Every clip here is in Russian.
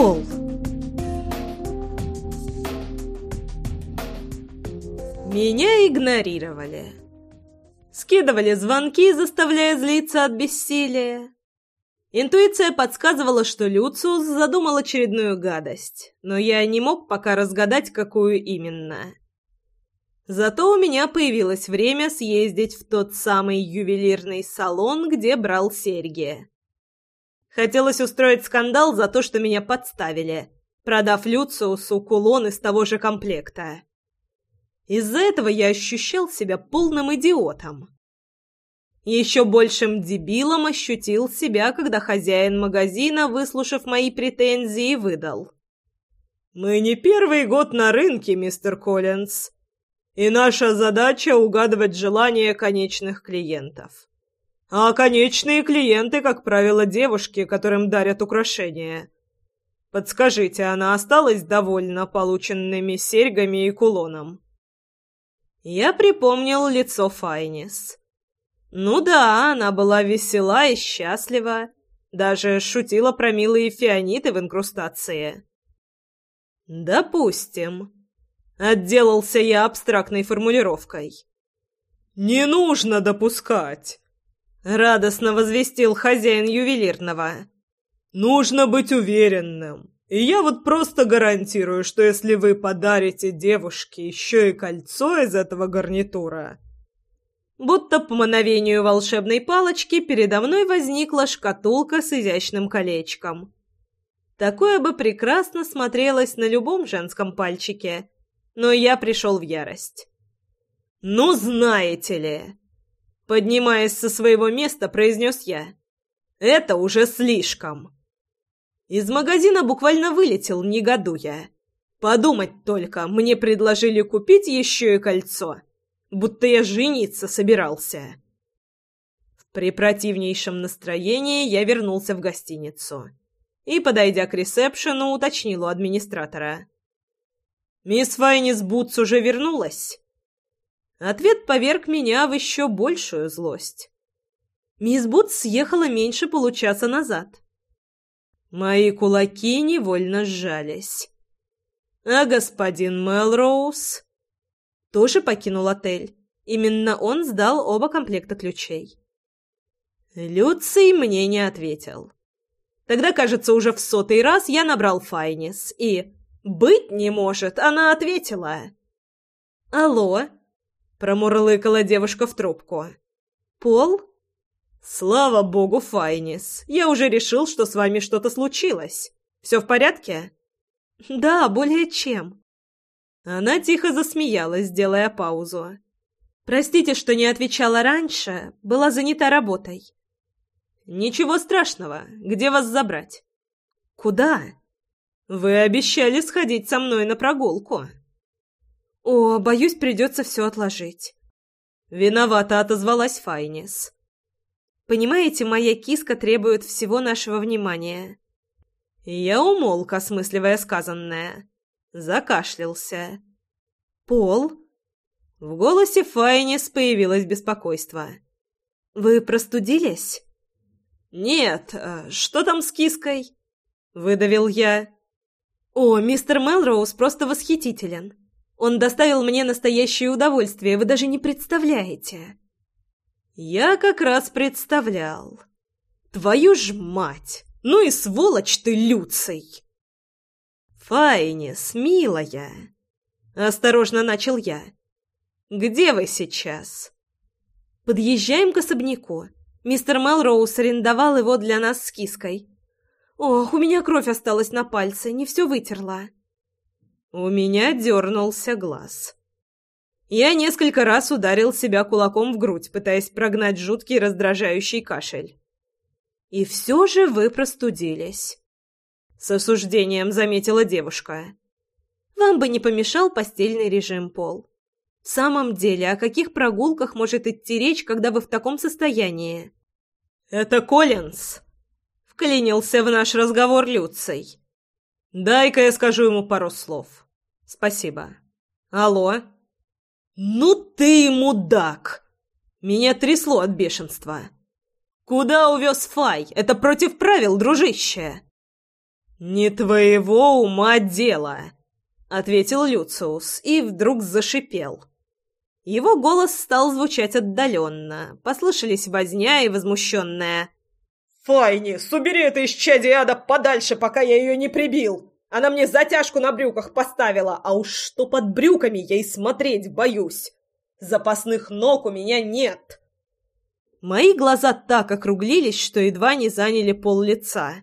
Пол. Меня игнорировали. Скидывали звонки, заставляя злиться от бессилия. Интуиция подсказывала, что Люциус задумал очередную гадость, но я не мог пока разгадать, какую именно. Зато у меня появилось время съездить в тот самый ювелирный салон, где брал серьги. Хотелось устроить скандал за то, что меня подставили, продав Люциусу кулон из того же комплекта. Из-за этого я ощущал себя полным идиотом. Еще большим дебилом ощутил себя, когда хозяин магазина, выслушав мои претензии, выдал. «Мы не первый год на рынке, мистер Коллинз, и наша задача — угадывать желания конечных клиентов. А конечные клиенты, как правило, девушки, которым дарят украшения. Подскажите, она осталась довольна полученными серьгами и кулоном?» Я припомнил лицо Файнис. Ну да, она была весела и счастлива, даже шутила про милые фианиты в инкрустации. «Допустим», — отделался я абстрактной формулировкой. «Не нужно допускать», — радостно возвестил хозяин ювелирного. «Нужно быть уверенным. И я вот просто гарантирую, что если вы подарите девушке еще и кольцо из этого гарнитура...» Будто по мановению волшебной палочки передо мной возникла шкатулка с изящным колечком. Такое бы прекрасно смотрелось на любом женском пальчике, но я пришел в ярость. «Ну, знаете ли...» Поднимаясь со своего места, произнес я. «Это уже слишком!» Из магазина буквально вылетел, негодуя. Подумать только, мне предложили купить еще и кольцо. Будто я жениться собирался. В препротивнейшем настроении я вернулся в гостиницу. И, подойдя к ресепшену, уточнил у администратора. «Мисс Файнис Бутс уже вернулась?» Ответ поверг меня в еще большую злость. Мисс Бутс съехала меньше получаса назад. Мои кулаки невольно сжались. А господин Мелроуз тоже покинул отель. Именно он сдал оба комплекта ключей. Люций мне не ответил. Тогда, кажется, уже в сотый раз я набрал Файнис, и... «Быть не может!» Она ответила. «Алло?» — промурлыкала девушка в трубку. «Пол?» «Слава богу, Файнис! Я уже решил, что с вами что-то случилось. Все в порядке?» «Да, более чем». Она тихо засмеялась, делая паузу. «Простите, что не отвечала раньше, была занята работой». «Ничего страшного. Где вас забрать?» «Куда?» «Вы обещали сходить со мной на прогулку». «О, боюсь, придется все отложить». Виновато отозвалась Файнис. Понимаете, моя киска требует всего нашего внимания. Я умолк, осмысливая сказанное. Закашлялся. Пол? В голосе Файнис появилось беспокойство. Вы простудились? Нет, а что там с киской? Выдавил я. О, мистер Мелроуз просто восхитителен. Он доставил мне настоящее удовольствие, вы даже не представляете. Я как раз представлял. Твою ж мать! Ну и сволочь ты, Люций! Файнис, милая! Осторожно начал я. Где вы сейчас? Подъезжаем к особняку. Мистер Мелроуз арендовал его для нас с киской. Ох, у меня кровь осталась на пальце, не все вытерла. У меня дернулся глаз. Я несколько раз ударил себя кулаком в грудь, пытаясь прогнать жуткий раздражающий кашель. «И все же вы простудились», — с осуждением заметила девушка. «Вам бы не помешал постельный режим, Пол. В самом деле, о каких прогулках может идти речь, когда вы в таком состоянии?» «Это Коллинз», — вклинился в наш разговор Люций. «Дай-ка я скажу ему пару слов. Спасибо. Алло?» «Ну ты мудак!» Меня трясло от бешенства. «Куда увез Фай? Это против правил, дружище!» «Не твоего ума дело», — ответил Люциус и вдруг зашипел. Его голос стал звучать отдаленно, послышались возня и возмущенная. «Файнис, убери это из чади ада подальше, пока я ее не прибил! Она мне затяжку на брюках поставила, а уж что под брюками я и смотреть боюсь! Запасных ног у меня нет!» Мои глаза так округлились, что едва не заняли пол лица.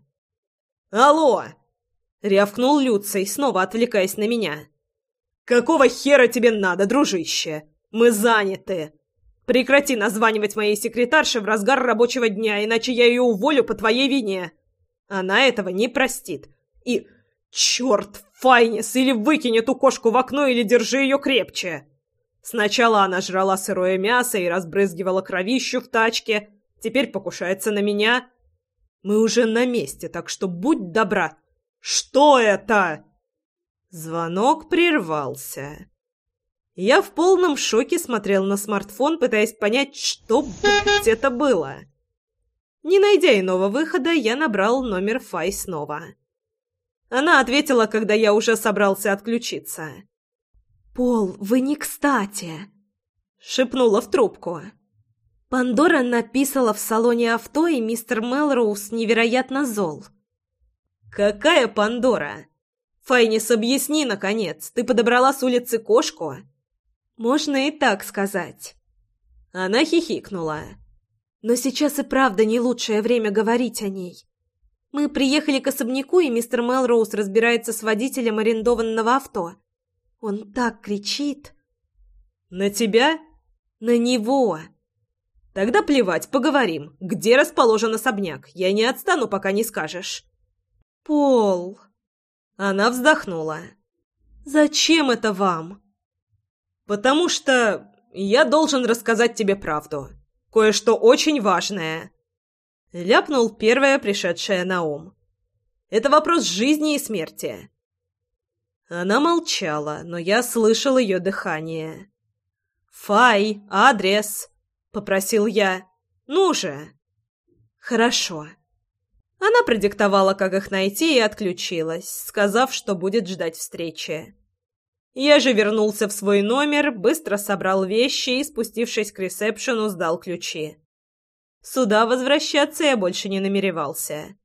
«Алло!» — рявкнул Люций, снова отвлекаясь на меня. «Какого хера тебе надо, дружище? Мы заняты!» Прекрати названивать моей секретарше в разгар рабочего дня, иначе я ее уволю по твоей вине. Она этого не простит. И, черт, Файнис, или выкинь эту кошку в окно, или держи ее крепче. Сначала она жрала сырое мясо и разбрызгивала кровищу в тачке, теперь покушается на меня. Мы уже на месте, так что будь добра. Что это? Звонок прервался. Я в полном шоке смотрел на смартфон, пытаясь понять, что, блядь, это было. Не найдя иного выхода, я набрал номер Фай снова. Она ответила, когда я уже собрался отключиться. «Пол, вы не кстати!» — шепнула в трубку. Пандора написала в салоне авто, и мистер Мелроуз невероятно зол. «Какая Пандора? Файнис, объясни, наконец, ты подобрала с улицы кошку?» Можно и так сказать. Она хихикнула. Но сейчас и правда не лучшее время говорить о ней. Мы приехали к особняку, и мистер Мелроуз разбирается с водителем арендованного авто. Он так кричит. «На тебя?» «На него!» «Тогда плевать, поговорим. Где расположен особняк? Я не отстану, пока не скажешь». «Пол!» Она вздохнула. «Зачем это вам?» «Потому что я должен рассказать тебе правду. Кое-что очень важное». Ляпнул первое пришедшее на ум. «Это вопрос жизни и смерти». Она молчала, но я слышал ее дыхание. «Фай, адрес!» — попросил я. «Ну же!» «Хорошо». Она продиктовала, как их найти, и отключилась, сказав, что будет ждать встречи. Я же вернулся в свой номер, быстро собрал вещи и, спустившись к ресепшену, сдал ключи. Сюда возвращаться я больше не намеревался.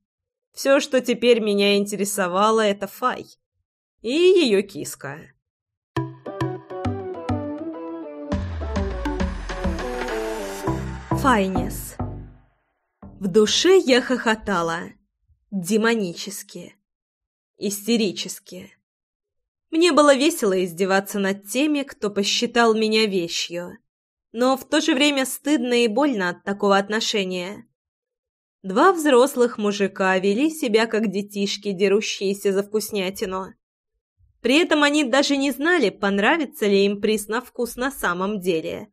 Все, что теперь меня интересовало, это Фай и ее киска. Файнес. В душе я хохотала. Демонически. Истерически. Мне было весело издеваться над теми, кто посчитал меня вещью, но в то же время стыдно и больно от такого отношения. Два взрослых мужика вели себя как детишки, дерущиеся за вкуснятину. При этом они даже не знали, понравится ли им приз на вкус на самом деле.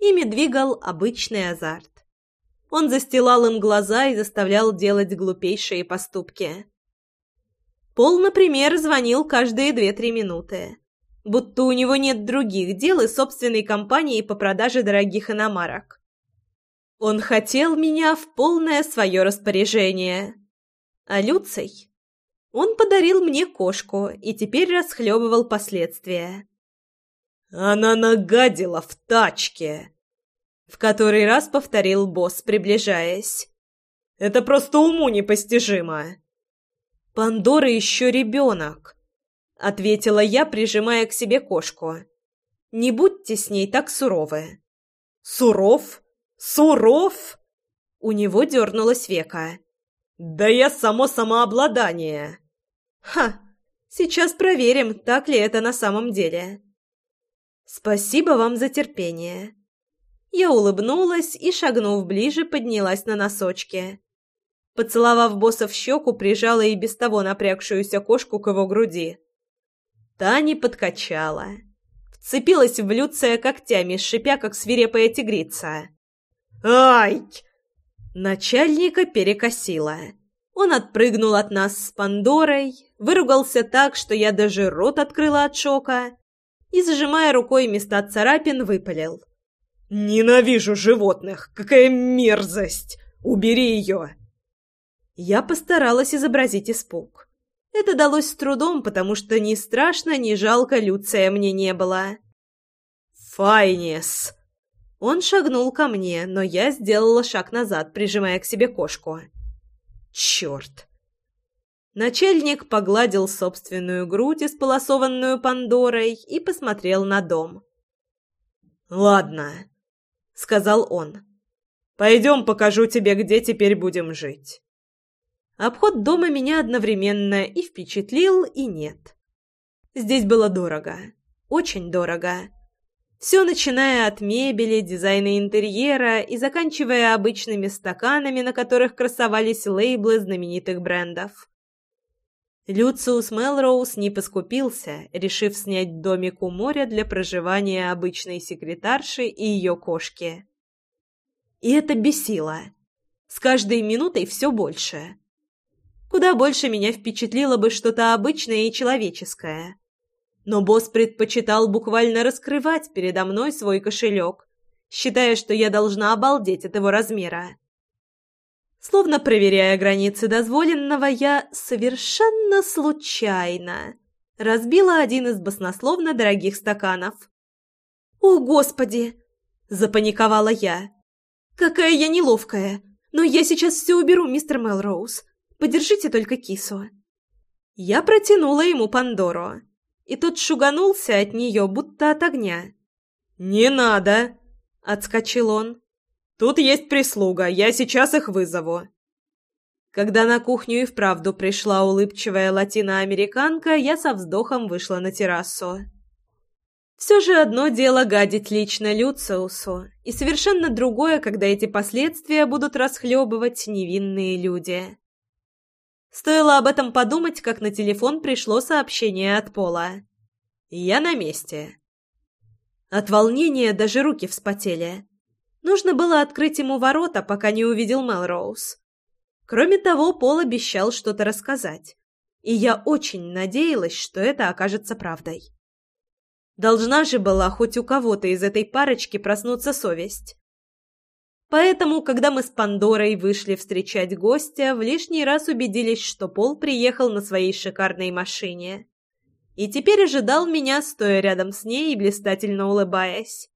Ими двигал обычный азарт. Он застилал им глаза и заставлял делать глупейшие поступки. Пол, например, звонил каждые две-три минуты. Будто у него нет других дел и собственной компании по продаже дорогих иномарок. Он хотел меня в полное свое распоряжение. А Люций? Он подарил мне кошку и теперь расхлебывал последствия. «Она нагадила в тачке!» В который раз повторил босс, приближаясь. «Это просто уму непостижимо!» Пандора еще ребенок», — ответила я, прижимая к себе кошку. «Не будьте с ней так суровы». «Суров? Суров?» У него дернулось века. «Да я само самообладание!» «Ха! Сейчас проверим, так ли это на самом деле». «Спасибо вам за терпение». Я улыбнулась и, шагнув ближе, поднялась на носочки. Поцеловав босса в щеку, прижала и без того напрягшуюся кошку к его груди. Таня подкачала. Вцепилась в Люция когтями, шипя, как свирепая тигрица. «Ай!» Начальника перекосила. Он отпрыгнул от нас с Пандорой, выругался так, что я даже рот открыла от шока и, зажимая рукой места царапин, выпалил. «Ненавижу животных! Какая мерзость! Убери ее!» Я постаралась изобразить испуг. Это далось с трудом, потому что ни страшно, ни жалко Люция мне не было. «Файнес!» Он шагнул ко мне, но я сделала шаг назад, прижимая к себе кошку. «Черт!» Начальник погладил собственную грудь, исполосованную Пандорой, и посмотрел на дом. «Ладно», — сказал он. «Пойдем покажу тебе, где теперь будем жить». Обход дома меня одновременно и впечатлил, и нет. Здесь было дорого. Очень дорого. Все начиная от мебели, дизайна интерьера и заканчивая обычными стаканами, на которых красовались лейблы знаменитых брендов. Люциус Мелроуз не поскупился, решив снять домик у моря для проживания обычной секретарши и ее кошки. И это бесило. С каждой минутой все больше. Куда больше меня впечатлило бы что-то обычное и человеческое. Но босс предпочитал буквально раскрывать передо мной свой кошелек, считая, что я должна обалдеть от его размера. Словно проверяя границы дозволенного, я совершенно случайно разбила один из баснословно дорогих стаканов. «О, Господи!» – запаниковала я. «Какая я неловкая! Но я сейчас все уберу, мистер Мелроуз. Подержите только кису». Я протянула ему Пандору и тот шуганулся от нее, будто от огня. «Не надо!» — отскочил он. «Тут есть прислуга, я сейчас их вызову». Когда на кухню и вправду пришла улыбчивая латиноамериканка, я со вздохом вышла на террасу. Все же одно дело гадить лично Люциусу, и совершенно другое, когда эти последствия будут расхлебывать невинные люди. Стоило об этом подумать, как на телефон пришло сообщение от Пола. «Я на месте». От волнения даже руки вспотели. Нужно было открыть ему ворота, пока не увидел Мелроуз. Кроме того, Пол обещал что-то рассказать. И я очень надеялась, что это окажется правдой. Должна же была хоть у кого-то из этой парочки проснуться совесть. Поэтому, когда мы с Пандорой вышли встречать гостя, в лишний раз убедились, что Пол приехал на своей шикарной машине. И теперь ожидал меня, стоя рядом с ней и блистательно улыбаясь.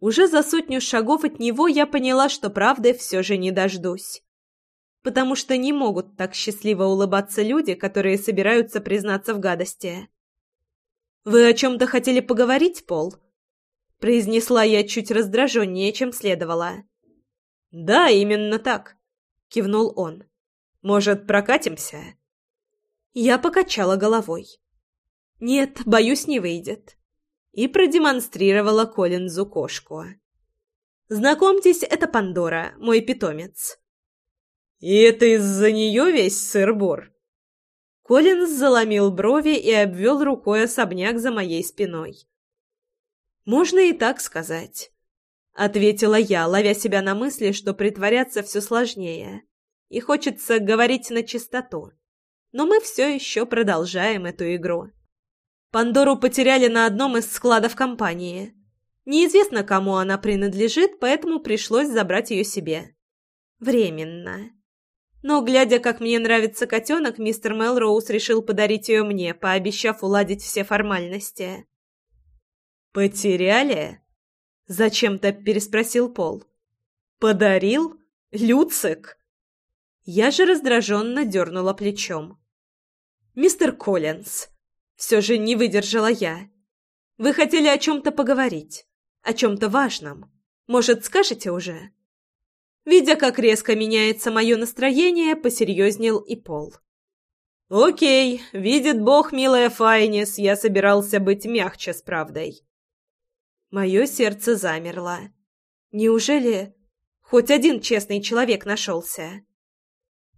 Уже за сотню шагов от него я поняла, что правды все же не дождусь. Потому что не могут так счастливо улыбаться люди, которые собираются признаться в гадости. «Вы о чем-то хотели поговорить, Пол?» Произнесла я чуть раздраженнее, чем следовало. «Да, именно так», — кивнул он. «Может, прокатимся?» Я покачала головой. «Нет, боюсь, не выйдет». И продемонстрировала Коллинзу кошку. «Знакомьтесь, это Пандора, мой питомец». «И это из-за нее весь сыр-бор?» Коллинз заломил брови и обвел рукой особняк за моей спиной. «Можно и так сказать». — ответила я, ловя себя на мысли, что притворяться все сложнее. И хочется говорить на чистоту. Но мы все еще продолжаем эту игру. Пандору потеряли на одном из складов компании. Неизвестно, кому она принадлежит, поэтому пришлось забрать ее себе. Временно. Но, глядя, как мне нравится котенок, мистер Мелроуз решил подарить ее мне, пообещав уладить все формальности. «Потеряли?» Зачем-то переспросил Пол. «Подарил? Люцик?» Я же раздраженно дернула плечом. «Мистер Коллинз, все же не выдержала я. Вы хотели о чем-то поговорить, о чем-то важном. Может, скажете уже?» Видя, как резко меняется мое настроение, посерьезнел и Пол. «Окей, видит Бог, милая Файнис, я собирался быть мягче с правдой. Мое сердце замерло. Неужели хоть один честный человек нашелся?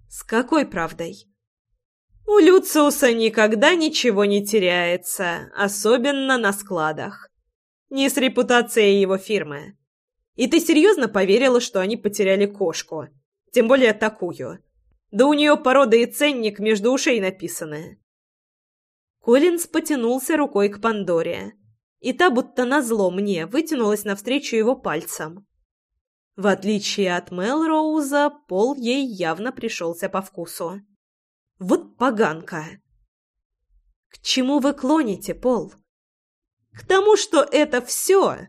С какой правдой? У Люциуса никогда ничего не теряется, особенно на складах. Не с репутацией его фирмы. И ты серьезно поверила, что они потеряли кошку? Тем более такую. Да у нее порода и ценник между ушей написаны. Коллинз потянулся рукой к Пандоре и та будто назло мне вытянулась навстречу его пальцам. В отличие от Мелроуза, пол ей явно пришелся по вкусу. Вот поганка! чему вы клоните, Пол?» «К тому, что это все...»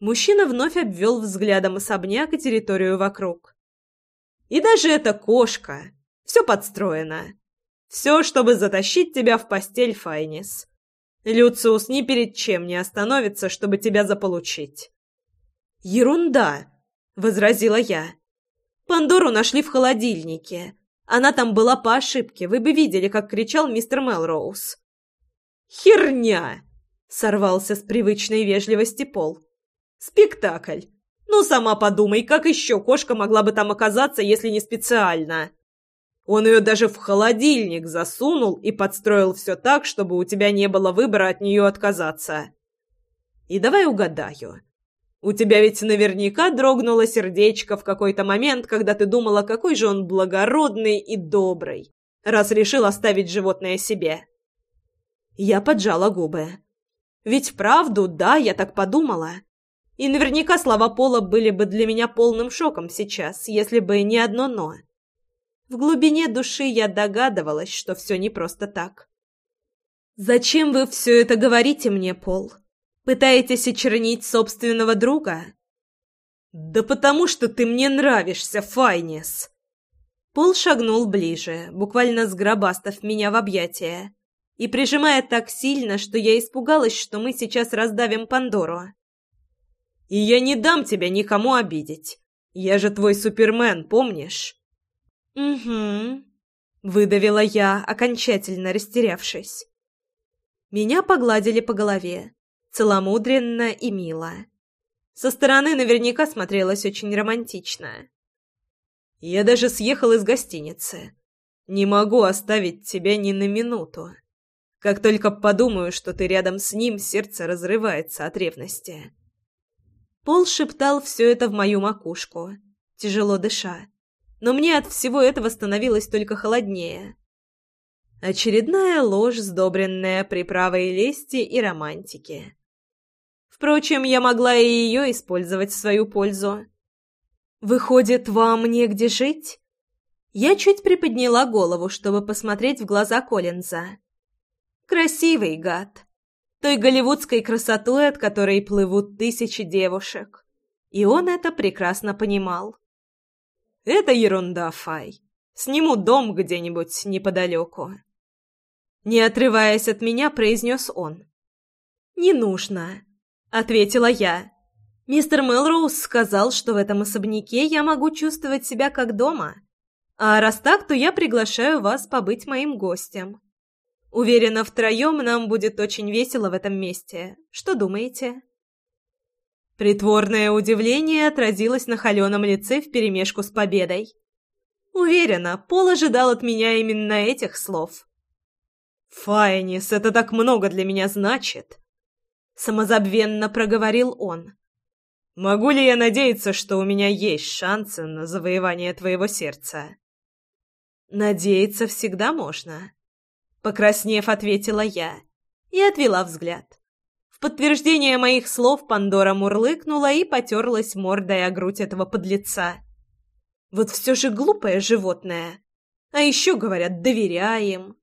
Мужчина вновь обвел взглядом особняк и территорию вокруг. «И даже эта кошка. Все подстроено. Все, чтобы затащить тебя в постель, Файнис. Люциус ни перед чем не остановится, чтобы тебя заполучить». «Ерунда!» — возразила я. «Пандору нашли в холодильнике. Она там была по ошибке. Вы бы видели, как кричал мистер Мелроуз». «Херня!» — сорвался с привычной вежливости Пол. «Спектакль. Ну, сама подумай, как еще кошка могла бы там оказаться, если не специально?» Он ее даже в холодильник засунул и подстроил все так, чтобы у тебя не было выбора от нее отказаться. И давай угадаю. У тебя ведь наверняка дрогнуло сердечко в какой-то момент, когда ты думала, какой же он благородный и добрый, раз решил оставить животное себе. Я поджала губы. Ведь вправду, да, я так подумала. И наверняка слова Пола были бы для меня полным шоком сейчас, если бы не одно «но». В глубине души я догадывалась, что все не просто так. «Зачем вы все это говорите мне, Пол? Пытаетесь очернить собственного друга?» «Да потому что ты мне нравишься, Файнес!» Пол шагнул ближе, буквально сгробастав меня в объятия, и прижимая так сильно, что я испугалась, что мы сейчас раздавим Пандору. «И я не дам тебя никому обидеть. Я же твой супермен, помнишь?» «Угу», — выдавила я, окончательно растерявшись. Меня погладили по голове, целомудренно и мило. Со стороны наверняка смотрелось очень романтично. «Я даже съехал из гостиницы. Не могу оставить тебя ни на минуту. Как только подумаю, что ты рядом с ним, сердце разрывается от ревности». Пол шептал все это в мою макушку, тяжело дыша но мне от всего этого становилось только холоднее. Очередная ложь, сдобренная приправой лести и романтики. Впрочем, я могла и ее использовать в свою пользу. «Выходит, вам негде жить?» Я чуть приподняла голову, чтобы посмотреть в глаза Коллинза. Красивый гад. Той голливудской красотой, от которой плывут тысячи девушек. И он это прекрасно понимал. Это ерунда, Фай. Сниму дом где-нибудь неподалеку. Не отрываясь от меня, произнес он. «Не нужно», — ответила я. «Мистер Мелроуз сказал, что в этом особняке я могу чувствовать себя как дома. А раз так, то я приглашаю вас побыть моим гостем. Уверена, втроем нам будет очень весело в этом месте. Что думаете?» Притворное удивление отразилось на холеном лице вперемешку с победой. Уверена, Пол ожидал от меня именно этих слов. «Файнис, это так много для меня значит!» Самозабвенно проговорил он. «Могу ли я надеяться, что у меня есть шансы на завоевание твоего сердца?» «Надеяться всегда можно», — покраснев, ответила я и отвела взгляд подтверждение моих слов Пандора мурлыкнула и потерлась мордой о грудь этого подлеца. Вот все же глупое животное. А еще, говорят, доверяем.